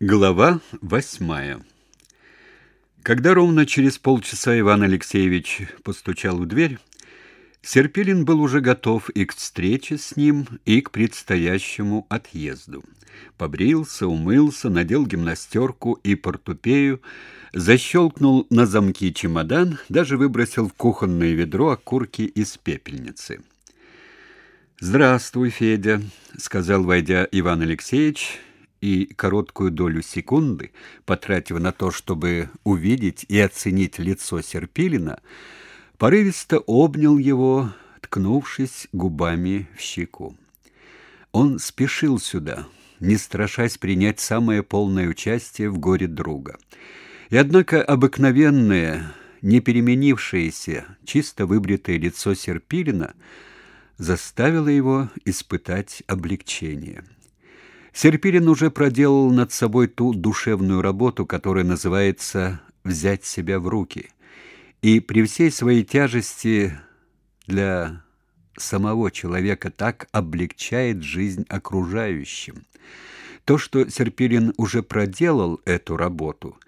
Глава восьмая Когда ровно через полчаса Иван Алексеевич постучал в дверь, Серпилин был уже готов и к встрече с ним, и к предстоящему отъезду. Побрился, умылся, надел гимнастерку и портупею, защелкнул на замки чемодан, даже выбросил в кухонное ведро окурки из пепельницы. «Здравствуй, Федя», — сказал, войдя Иван Алексеевич, и короткую долю секунды, потратив на то, чтобы увидеть и оценить лицо Серпилина, порывисто обнял его, ткнувшись губами в щеку. Он спешил сюда, не страшась принять самое полное участие в горе друга. И однако обыкновенное, не переменившееся, чисто выбритое лицо Серпилина заставило его испытать облегчение. Серпирин уже проделал над собой ту душевную работу, которая называется «взять себя в руки». И при всей своей тяжести для самого человека так облегчает жизнь окружающим. То, что Серпирин уже проделал эту работу,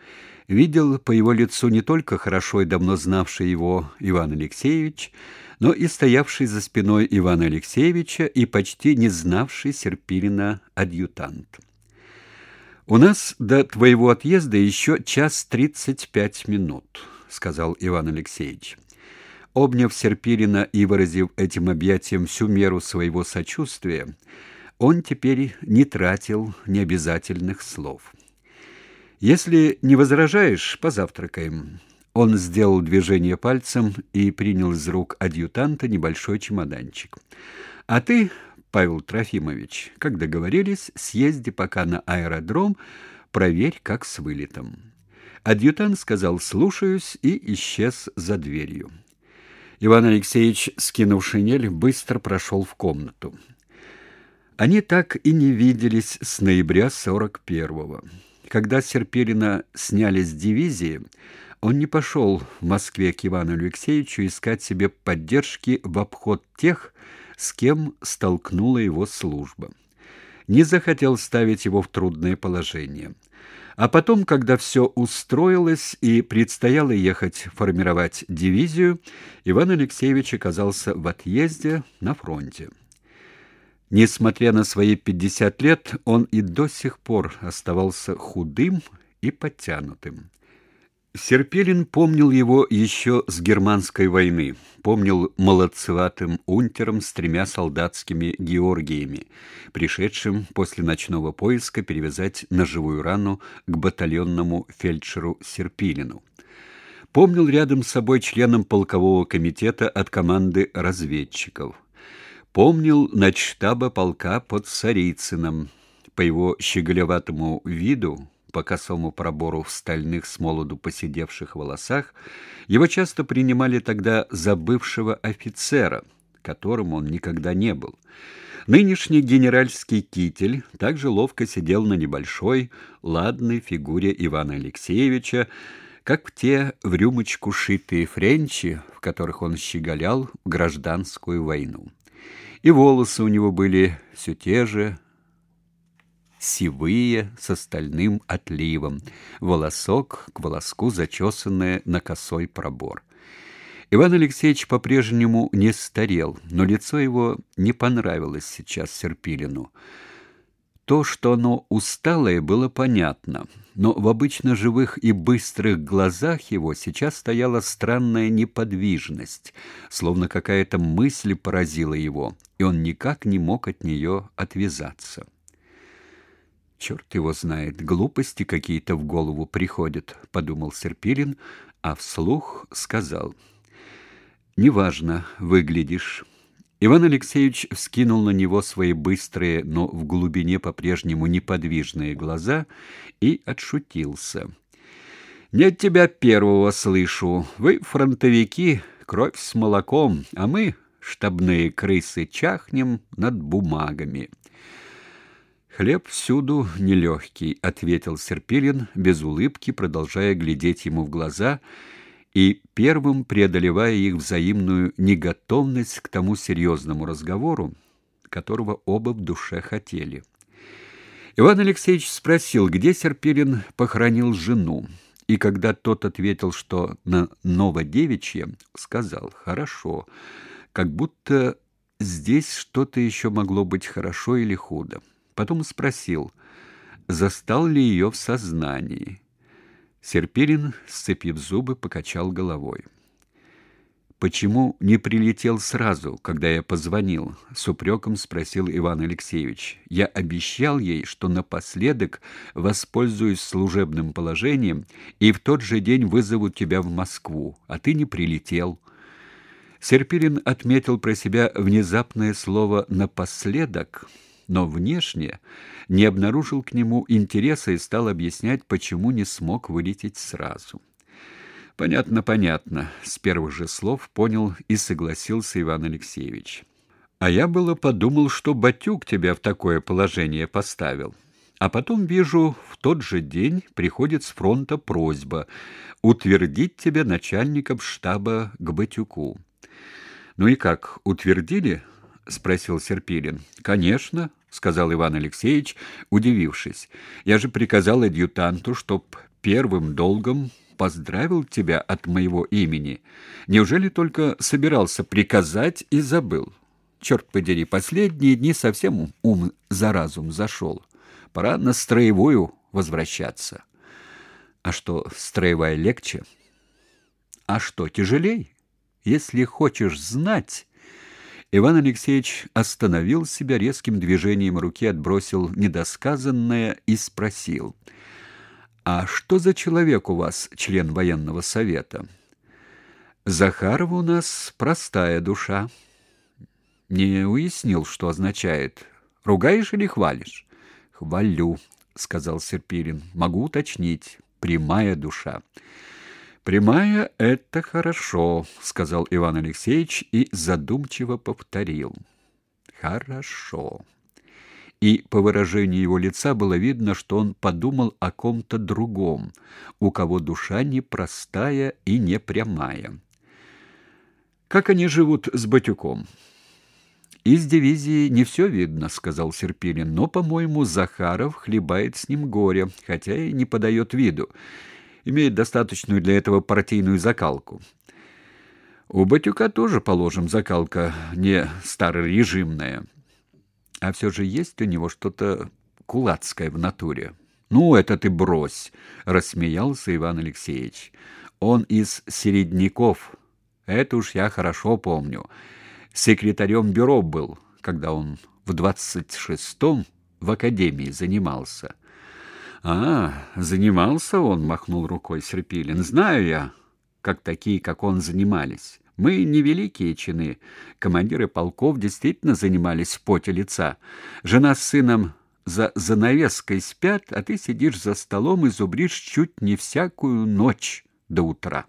видел по его лицу не только хорошо и давно знавший его Иван Алексеевич, но и стоявший за спиной Ивана Алексеевича и почти не знавший Серпилина адъютант. «У нас до твоего отъезда еще час тридцать пять минут», — сказал Иван Алексеевич. Обняв Серпилина и выразив этим объятием всю меру своего сочувствия, он теперь не тратил необязательных слов. «Если не возражаешь, позавтракаем. Он сделал движение пальцем и принял из рук адъютанта небольшой чемоданчик. А ты, Павел Трофимович, как договорились, съезди пока на аэродром, проверь, как с вылетом. Адъютант сказал «слушаюсь» и исчез за дверью. Иван Алексеевич, скинув шинель, быстро прошел в комнату. Они так и не виделись с ноября 41-го. Когда Серпирина сняли с дивизии, он не пошел в Москве к Ивану Алексеевичу искать себе поддержки в обход тех, с кем столкнула его служба. Не захотел ставить его в трудное положение. А потом, когда все устроилось и предстояло ехать формировать дивизию, Иван Алексеевич оказался в отъезде на фронте. Несмотря на свои 50 лет, он и до сих пор оставался худым и подтянутым. Серпелин помнил его еще с германской войны, помнил молодцеватым унтером с тремя солдатскими георгиями, пришедшим после ночного поиска перевязать ножевую рану к батальонному фельдшеру Серпилину. Помнил рядом с собой членом полкового комитета от команды разведчиков. Помнил начштаба полка под Сарицыным. По его щеголеватому виду по косому пробору в стальных с молоду поседевших волосах, его часто принимали тогда за бывшего офицера, которым он никогда не был. Нынешний генеральский китель также ловко сидел на небольшой, ладной фигуре Ивана Алексеевича, как в те в рюмочку шитые френчи, в которых он щеголял в гражданскую войну. И волосы у него были все те же, сивые, с остальным отливом, волосок к волоску зачесанное на косой пробор. Иван Алексеевич по-прежнему не старел, но лицо его не понравилось сейчас Серпилину. То, что оно усталое, было понятно, но в обычно живых и быстрых глазах его сейчас стояла странная неподвижность, словно какая-то мысль поразила его, и он никак не мог от нее отвязаться. Черт его знает, глупости какие-то в голову приходят, подумал Серпилин, а вслух сказал: "Неважно, выглядишь". Иван Алексеевич вскинул на него свои быстрые, но в глубине по-прежнему неподвижные глаза и отшутился. «Не от тебя первого слышу. Вы, фронтовики, кровь с молоком, а мы, штабные крысы, чахнем над бумагами». Хлеб всюду нелегкий, ответил Серпилин без улыбки, продолжая глядеть ему в глаза и первым преодолевая их взаимную неготовность к тому серьезному разговору, которого оба в душе хотели. Иван Алексеевич спросил, где Серпирин похоронил жену, и когда тот ответил, что на Новодевичье, сказал «хорошо», как будто здесь что-то еще могло быть хорошо или худо. Потом спросил, застал ли ее в сознании. Серпирин, сцепив зубы, покачал головой. Почему не прилетел сразу, когда я позвонил? с упреком спросил Иван Алексеевич. Я обещал ей, что напоследок воспользуюсь служебным положением и в тот же день вызову тебя в Москву, а ты не прилетел. Серпирин отметил про себя внезапное слово напоследок, но внешне не обнаружил к нему интереса и стал объяснять, почему не смог вылететь сразу. Понятно, понятно, с первых же слов понял и согласился Иван Алексеевич. А я было подумал, что Батюк тебя в такое положение поставил. А потом вижу, в тот же день приходит с фронта просьба утвердить тебя начальником штаба к Батюку. Ну и как, утвердили? спросил Серпилин. Конечно, сказал Иван Алексеевич, удивившись. Я же приказал адъютанту, чтоб первым долгом поздравил тебя от моего имени. Неужели только собирался приказать и забыл? Черт подери, последние дни совсем ум за разум зашел. Пора на строевую возвращаться. А что, строевая легче? А что, тяжелей? Если хочешь знать... Иван Алексеевич остановил себя резким движением руки, отбросил недосказанное и спросил — а что за человек у вас, член военного совета? Захаров у нас простая душа. Не уяснил, что означает. Ругаешь или хвалишь? Хвалю, сказал Серпирин. Могу уточнить. Прямая душа. Прямая это хорошо, сказал Иван Алексеевич и задумчиво повторил. Хорошо и по выражению его лица было видно, что он подумал о ком-то другом, у кого душа непростая и непрямая. Как они живут с Батюком? Из дивизии не все видно, сказал Серпилин, но, по-моему, Захаров хлебает с ним горе, хотя и не подает виду. Имеет достаточную для этого партийную закалку. У Батюка тоже, положим, закалка не старорежимная. А все же есть у него что-то кулацкое в натуре. Ну, это ты брось, рассмеялся Иван Алексеевич. Он из середняков. Это уж я хорошо помню. Секретарем бюро был, когда он в двадцать шестом в академии занимался. А, занимался он, махнул рукой Серпилин. Знаю я, как такие, как он, занимались. Мы не великие чины. Командиры полков действительно занимались в поте лица. Жена с сыном за занавеской спят, а ты сидишь за столом и зубришь чуть не всякую ночь до утра.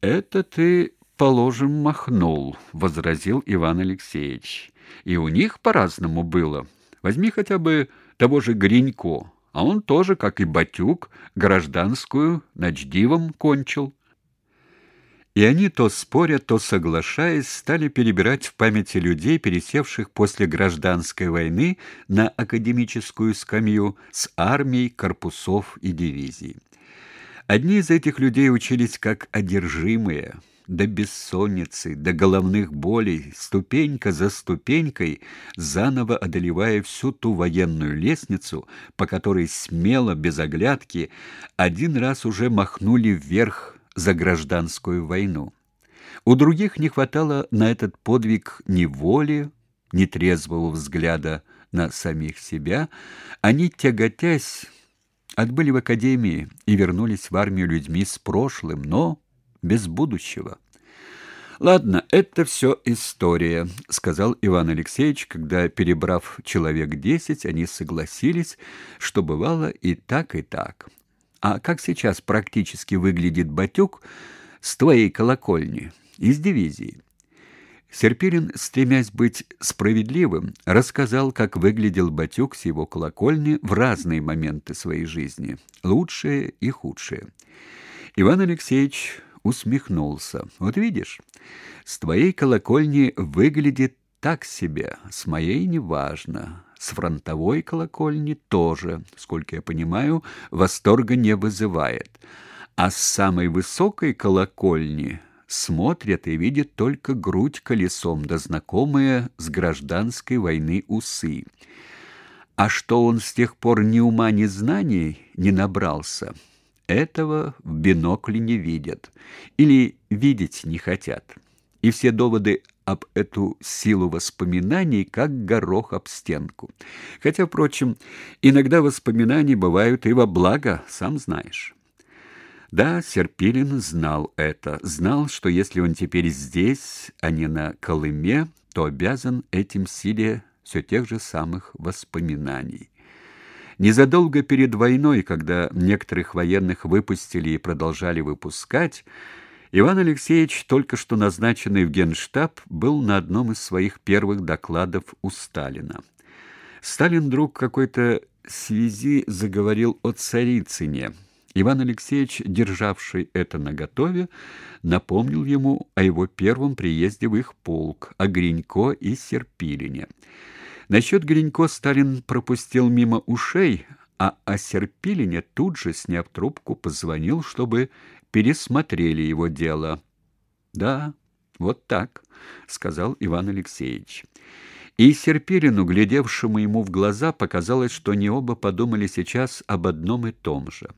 Это ты, положим, махнул, возразил Иван Алексеевич. И у них по-разному было. Возьми хотя бы того же Гринько, а он тоже, как и Батюк, гражданскую ночдивом кончил. И они, то споря, то соглашаясь, стали перебирать в памяти людей, пересевших после гражданской войны на академическую скамью с армией, корпусов и дивизий. Одни из этих людей учились как одержимые, до бессонницы, до головных болей, ступенька за ступенькой, заново одолевая всю ту военную лестницу, по которой смело, без оглядки, один раз уже махнули вверх за гражданскую войну. У других не хватало на этот подвиг ни воли, ни трезвого взгляда на самих себя, они, тяготясь, отбыли в академии и вернулись в армию людьми с прошлым, но без будущего. Ладно, это все история, сказал Иван Алексеевич, когда, перебрав человек десять, они согласились, что бывало и так, и так. А как сейчас практически выглядит Батюк с твоей колокольни из дивизии? Серпирин, стремясь быть справедливым, рассказал, как выглядел Батюк с его колокольни в разные моменты своей жизни, лучшие и худшие. Иван Алексеевич усмехнулся. Вот видишь, с твоей колокольни выглядит так себе, с моей неважно. с фронтовой колокольни тоже, сколько я понимаю, восторга не вызывает. А с самой высокой колокольни смотрят и видят только грудь колесом, да знакомые с гражданской войны усы. А что он с тех пор ни ума, ни знаний не набрался, этого в бинокле не видят или видеть не хотят. И все доводы об эту силу воспоминаний, как горох об стенку. Хотя, впрочем, иногда воспоминания бывают и во благо, сам знаешь. Да, Серпилин знал это, знал, что если он теперь здесь, а не на Колыме, то обязан этим силе все тех же самых воспоминаний. Незадолго перед войной, когда некоторых военных выпустили и продолжали выпускать, Иван Алексеевич, только что назначенный в Генштаб, был на одном из своих первых докладов у Сталина. Сталин вдруг какой-то связи заговорил о Царицыне. Иван Алексеевич, державший это наготове, напомнил ему о его первом приезде в их полк, о Гринько и Серпилине. Насчет Гринько Сталин пропустил мимо ушей, а о Серпилине тут же, сняв трубку, позвонил, чтобы пересмотрели его дело. Да, вот так, сказал Иван Алексеевич. И Серпилину, глядевшему ему в глаза, показалось, что они оба подумали сейчас об одном и том же.